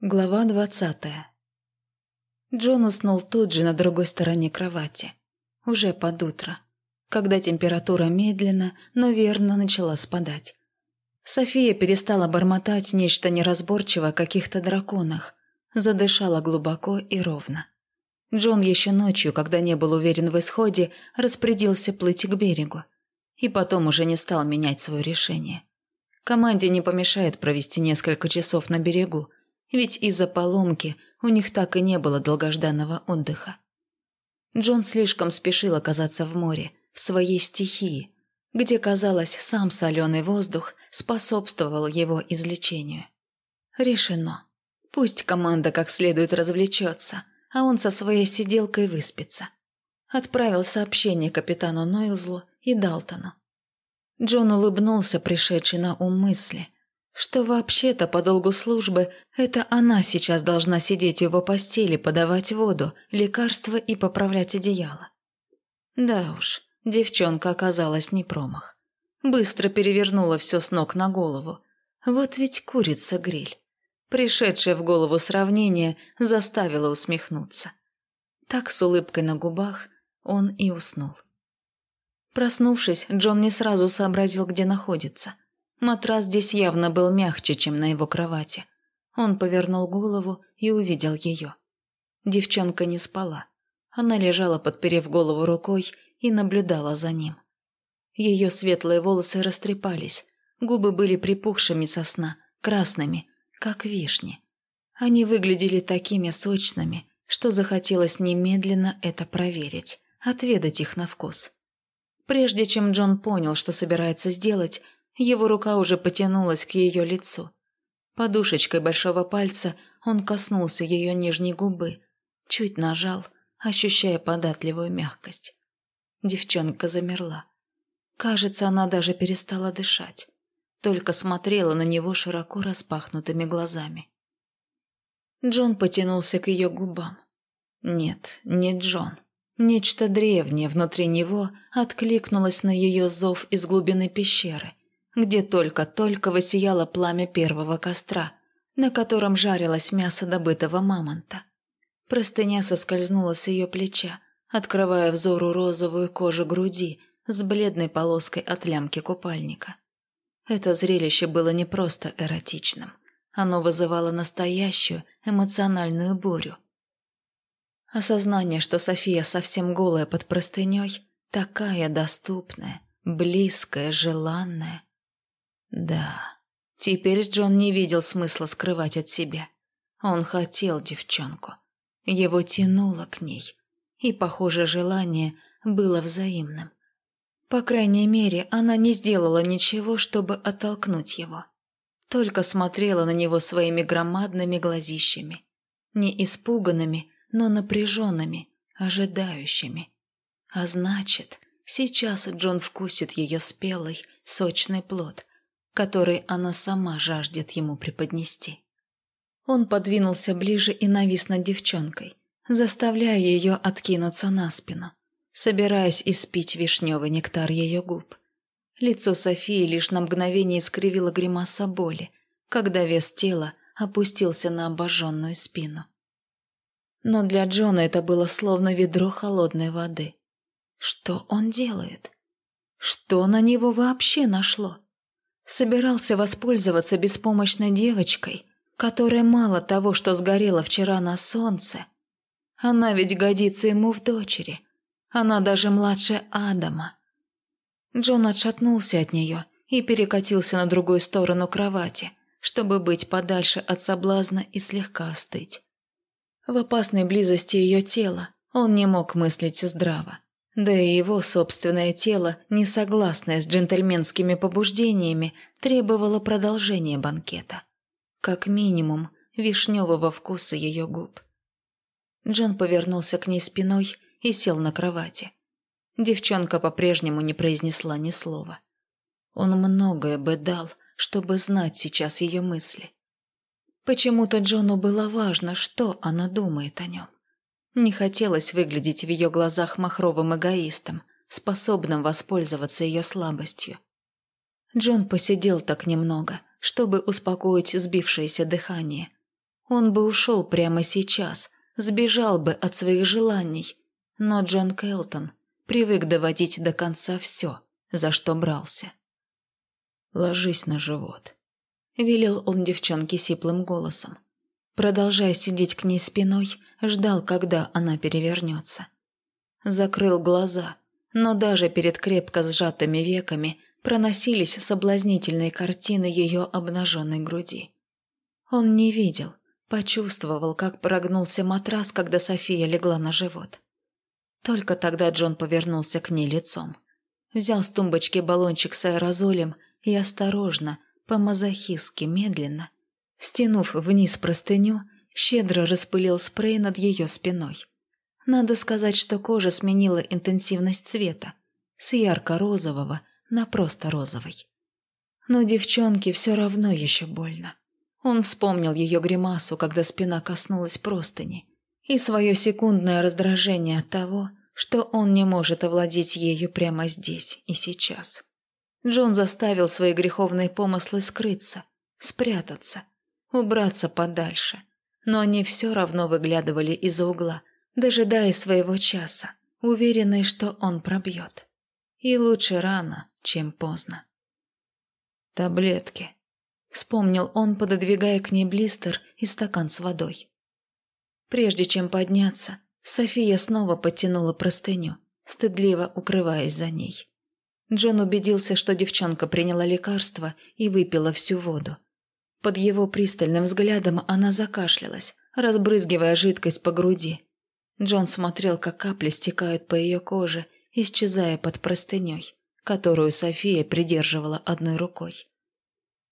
Глава двадцатая Джон уснул тут же на другой стороне кровати. Уже под утро, когда температура медленно, но верно начала спадать. София перестала бормотать нечто неразборчиво о каких-то драконах, задышала глубоко и ровно. Джон еще ночью, когда не был уверен в исходе, распорядился плыть к берегу. И потом уже не стал менять свое решение. Команде не помешает провести несколько часов на берегу, ведь из-за поломки у них так и не было долгожданного отдыха. Джон слишком спешил оказаться в море, в своей стихии, где, казалось, сам соленый воздух способствовал его излечению. Решено. Пусть команда как следует развлечется, а он со своей сиделкой выспится. Отправил сообщение капитану Нойлзлу и Далтону. Джон улыбнулся пришедшей на ум мысли – что вообще-то по долгу службы это она сейчас должна сидеть у его постели, подавать воду, лекарства и поправлять одеяло. Да уж, девчонка оказалась не промах. Быстро перевернула все с ног на голову. Вот ведь курица-гриль. Пришедшее в голову сравнение заставило усмехнуться. Так с улыбкой на губах он и уснул. Проснувшись, Джон не сразу сообразил, где находится – Матрас здесь явно был мягче, чем на его кровати. Он повернул голову и увидел ее. Девчонка не спала. Она лежала, подперев голову рукой, и наблюдала за ним. Ее светлые волосы растрепались, губы были припухшими со сна, красными, как вишни. Они выглядели такими сочными, что захотелось немедленно это проверить, отведать их на вкус. Прежде чем Джон понял, что собирается сделать, его рука уже потянулась к ее лицу. Подушечкой большого пальца он коснулся ее нижней губы, чуть нажал, ощущая податливую мягкость. Девчонка замерла. Кажется, она даже перестала дышать, только смотрела на него широко распахнутыми глазами. Джон потянулся к ее губам. Нет, не Джон. Нечто древнее внутри него откликнулось на ее зов из глубины пещеры, где только-только высияло пламя первого костра, на котором жарилось мясо добытого мамонта. Простыня соскользнула с ее плеча, открывая взору розовую кожу груди с бледной полоской от лямки купальника. Это зрелище было не просто эротичным. Оно вызывало настоящую эмоциональную бурю. Осознание, что София совсем голая под простыней, такая доступная, близкая, желанная, да, теперь Джон не видел смысла скрывать от себя. Он хотел девчонку. Его тянуло к ней. И, похоже, желание было взаимным. По крайней мере, она не сделала ничего, чтобы оттолкнуть его. Только смотрела на него своими громадными глазищами. Не испуганными, но напряженными, ожидающими. А значит, сейчас Джон вкусит ее спелый, сочный плод, который она сама жаждет ему преподнести. Он подвинулся ближе и навис над девчонкой, заставляя ее откинуться на спину, собираясь испить вишневый нектар ее губ. Лицо Софии лишь на мгновение искривило гримаса боли, когда вес тела опустился на обожженную спину. Но для Джона это было словно ведро холодной воды. Что он делает? Что на него вообще нашло? Собирался воспользоваться беспомощной девочкой, которая мало того, что сгорела вчера на солнце. Она ведь годится ему в дочери. Она даже младше Адама. Джон отшатнулся от нее и перекатился на другую сторону кровати, чтобы быть подальше от соблазна и слегка остыть. В опасной близости ее тела он не мог мыслить здраво. Да и его собственное тело, не согласное с джентльменскими побуждениями, требовало продолжения банкета. Как минимум, вишневого вкуса ее губ. Джон повернулся к ней спиной и сел на кровати. Девчонка по-прежнему не произнесла ни слова. Он многое бы дал, чтобы знать сейчас ее мысли. Почему-то Джону было важно, что она думает о нем. Не хотелось выглядеть в ее глазах махровым эгоистом, способным воспользоваться ее слабостью. Джон посидел так немного, чтобы успокоить сбившееся дыхание. Он бы ушел прямо сейчас, сбежал бы от своих желаний. Но Джон Келтон привык доводить до конца все, за что брался. «Ложись на живот», — велел он девчонке сиплым голосом. Продолжая сидеть к ней спиной, ждал, когда она перевернется. Закрыл глаза, но даже перед крепко сжатыми веками проносились соблазнительные картины ее обнаженной груди. Он не видел, почувствовал, как прогнулся матрас, когда София легла на живот. Только тогда Джон повернулся к ней лицом. Взял с тумбочки баллончик с аэрозолем и осторожно, по-мазохистски медленно, стянув вниз простыню, щедро распылил спрей над ее спиной. Надо сказать, что кожа сменила интенсивность цвета с ярко-розового на просто розовый. Но девчонке все равно еще больно. Он вспомнил ее гримасу, когда спина коснулась простыни, и свое секундное раздражение от того, что он не может овладеть ею прямо здесь и сейчас. Джон заставил свои греховные помыслы скрыться, спрятаться, убраться подальше, но они все равно выглядывали из-за угла, дожидаясь своего часа, уверенные, что он пробьет. И лучше рано, чем поздно. «Таблетки», — вспомнил он, пододвигая к ней блистер и стакан с водой. Прежде чем подняться, София снова подтянула простыню, стыдливо укрываясь за ней. Джон убедился, что девчонка приняла лекарство и выпила всю воду. Под его пристальным взглядом она закашлялась, разбрызгивая жидкость по груди. Джон смотрел, как капли стекают по ее коже, исчезая под простыней, которую София придерживала одной рукой.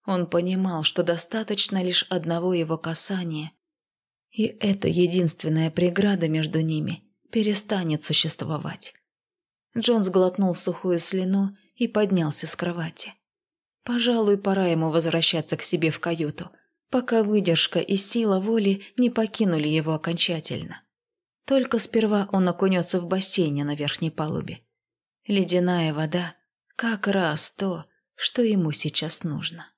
Он понимал, что достаточно лишь одного его касания, и эта единственная преграда между ними перестанет существовать. Джон сглотнул сухую слюну и поднялся с кровати. Пожалуй, пора ему возвращаться к себе в каюту, пока выдержка и сила воли не покинули его окончательно. Только сперва он окунется в бассейне на верхней палубе. Ледяная вода – как раз то, что ему сейчас нужно.